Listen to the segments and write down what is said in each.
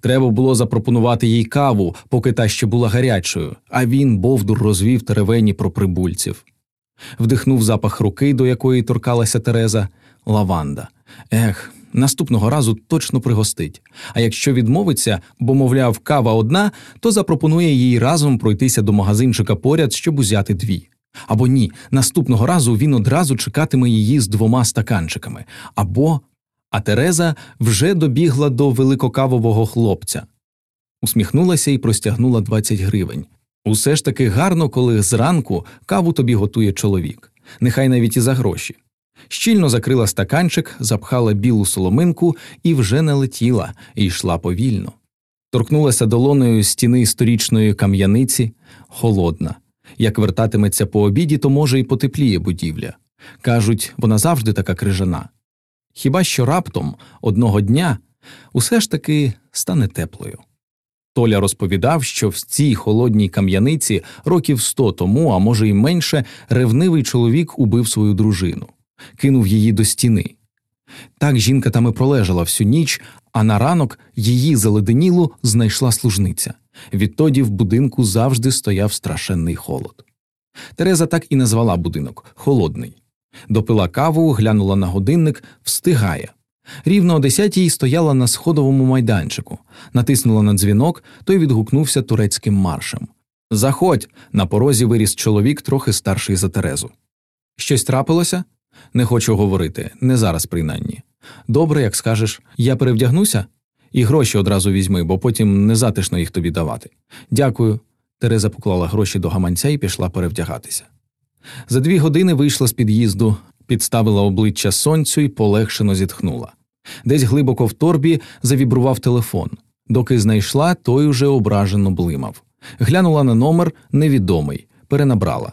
Треба було запропонувати їй каву, поки та ще була гарячою, а він бовдур розвів теревені про прибульців. Вдихнув запах руки, до якої торкалася Тереза, лаванда. Ех, наступного разу точно пригостить. А якщо відмовиться, бо, мовляв, кава одна, то запропонує їй разом пройтися до магазинчика поряд, щоб узяти дві. Або ні, наступного разу він одразу чекатиме її з двома стаканчиками. Або. А Тереза вже добігла до великокавового хлопця. Усміхнулася і простягнула 20 гривень. Усе ж таки гарно, коли зранку каву тобі готує чоловік, нехай навіть і за гроші. Щільно закрила стаканчик, запхала білу соломинку і вже не летіла, і йшла повільно. Торкнулася долоною стіни сторічної кам'яниці, холодна. Як вертатиметься по обіді, то може і потепліє будівля. Кажуть, вона завжди така крижана. Хіба що раптом одного дня усе ж таки стане теплою. Толя розповідав, що в цій холодній кам'яниці років сто тому, а може й менше, ревнивий чоловік убив свою дружину, кинув її до стіни. Так жінка там і пролежала всю ніч, а на ранок її заледенілу знайшла служниця. Відтоді в будинку завжди стояв страшенний холод. Тереза так і назвала будинок холодний. Допила каву, глянула на годинник, встигає. Рівно о десятій стояла на сходовому майданчику, натиснула на дзвінок, той відгукнувся турецьким маршем. Заходь, на порозі виріс чоловік, трохи старший за Терезу. Щось трапилося? Не хочу говорити, не зараз принаймні. Добре, як скажеш, я перевдягнуся? І гроші одразу візьми, бо потім не затишно їх тобі давати. Дякую. Тереза поклала гроші до гаманця і пішла перевдягатися. За дві години вийшла з під'їзду, підставила обличчя сонцю і полегшено зітхнула. Десь глибоко в торбі завібрував телефон. Доки знайшла, той уже ображено блимав. Глянула на номер невідомий, перенабрала.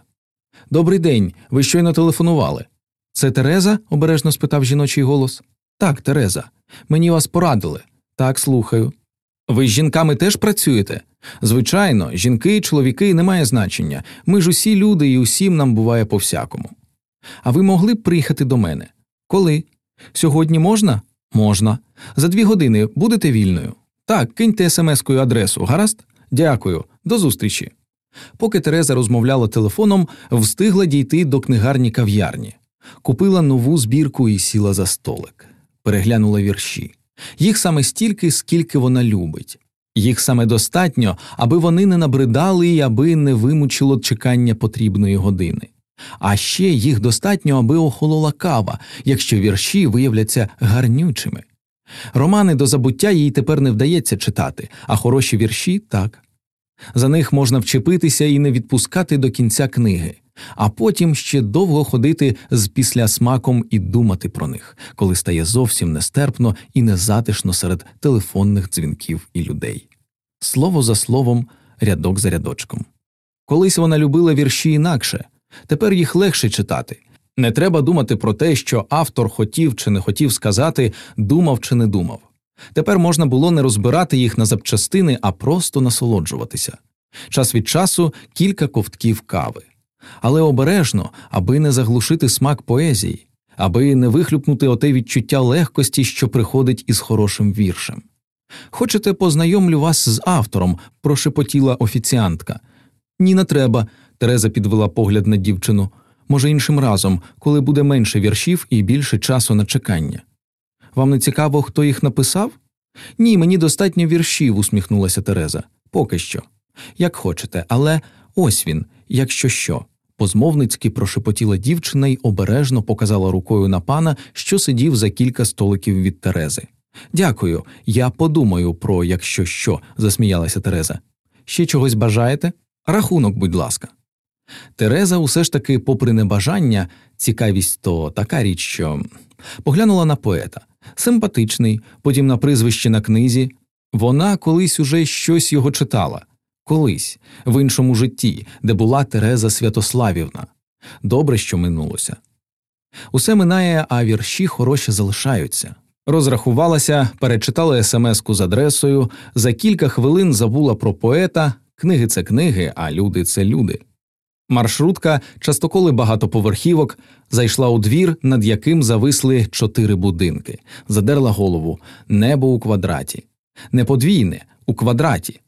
Добрий день, ви щойно телефонували. Це Тереза? обережно спитав жіночий голос. Так, Тереза. Мені вас порадили. Так, слухаю. Ви з жінками теж працюєте? Звичайно, жінки чоловіки немає значення. Ми ж усі люди і усім нам буває по всякому. А ви могли б приїхати до мене? Коли? Сьогодні можна? Можна. За дві години будете вільною? Так, киньте смс-кою адресу, гаразд? Дякую, до зустрічі. Поки Тереза розмовляла телефоном, встигла дійти до книгарні кав'ярні, купила нову збірку і сіла за столик, переглянула вірші. Їх саме стільки, скільки вона любить. Їх саме достатньо, аби вони не набридали і аби не вимучило чекання потрібної години. А ще їх достатньо, аби охолола кава, якщо вірші виявляться гарнючими. Романи до забуття їй тепер не вдається читати, а хороші вірші так. За них можна вчепитися і не відпускати до кінця книги, а потім ще довго ходити з післясмаком і думати про них, коли стає зовсім нестерпно і незатишно серед телефонних дзвінків і людей. Слово за словом, рядок за рядочком. Колись вона любила вірші інакше. Тепер їх легше читати. Не треба думати про те, що автор хотів чи не хотів сказати, думав чи не думав. Тепер можна було не розбирати їх на запчастини, а просто насолоджуватися. Час від часу кілька ковтків кави. Але обережно, аби не заглушити смак поезії, аби не вихлюпнути оте відчуття легкості, що приходить із хорошим віршем. Хочете, познайомлю вас з автором, прошепотіла офіціантка. Ні, не треба. Тереза підвела погляд на дівчину. Може, іншим разом, коли буде менше віршів і більше часу на чекання. Вам не цікаво, хто їх написав? Ні, мені достатньо віршів, усміхнулася Тереза. Поки що. Як хочете, але ось він, якщо що. Позмовницьки прошепотіла дівчина й обережно показала рукою на пана, що сидів за кілька столиків від Терези. Дякую, я подумаю про якщо що, засміялася Тереза. Ще чогось бажаєте? Рахунок, будь ласка. Тереза усе ж таки, попри небажання, цікавість то така річ, що поглянула на поета симпатичний, потім на прізвище на книзі. Вона колись уже щось його читала, колись, в іншому житті, де була Тереза Святославівна. Добре, що минулося. Усе минає, а вірші хороші залишаються. Розрахувалася, перечитала смс-ку з адресою, за кілька хвилин забула про поета, книги це книги, а люди це люди. Маршрутка, частоколи багатоповерхівок, зайшла у двір, над яким зависли чотири будинки, задерла голову, небо у квадраті. Не подвійне, у квадраті.